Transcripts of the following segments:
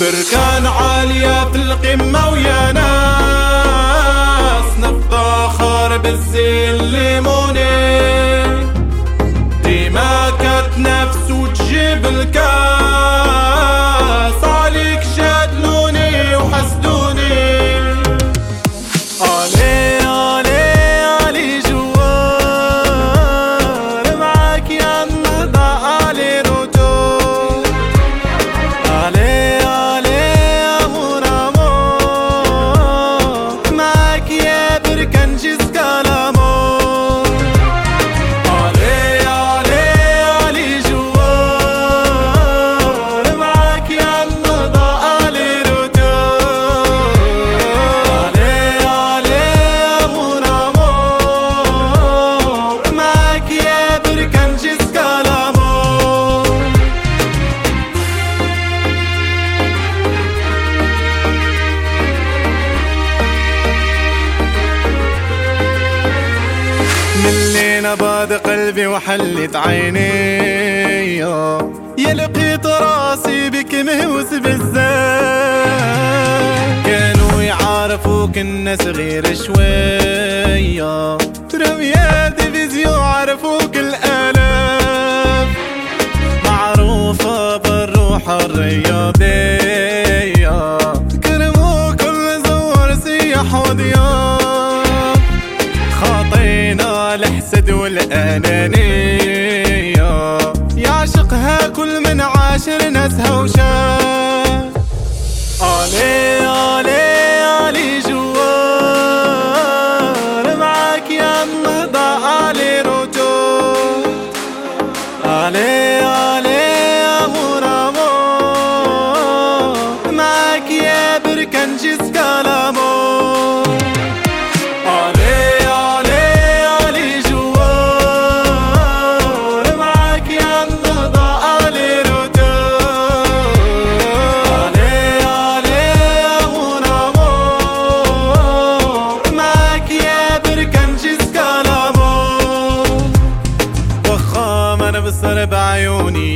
بركان عالية في القمة ويا ناس نفتخر بالزين الليموني ديما كتنافس وتجيب الكاس. باد قلبي وحلت عيني. يا لقيت راسي بك مهووس بالزاد كانوا يعرفوك إن صغير شوية. رمية ديفيزيون عرفوك الآلاف معروفة بالروح الرياضية. الحسد والأنانية. يعشقها كل من عاشر ناسها وشاف علي علي علي جوار معاك يا النهضة علي روتو. علي علي امور امور معاك يا بركان جيسكا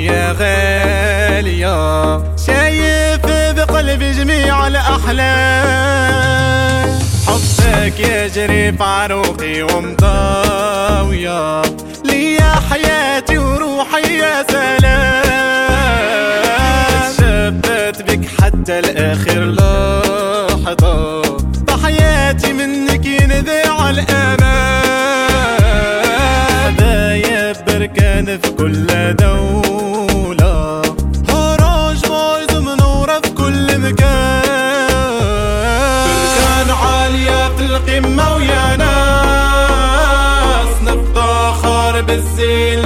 يا غالية. شايف بقلبي جميع الأحلام. حبك يجري في عروقي ومضاوية. ليا حياتي وروحي يا سلام. شبت بك حتى الآخر لحظة. بحياتي منك ينذع الأمان. يا بركان في كل بالزين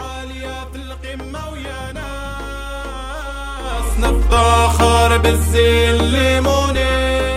عالية في القمة ويا ناس. نفتخر بالزين الليموني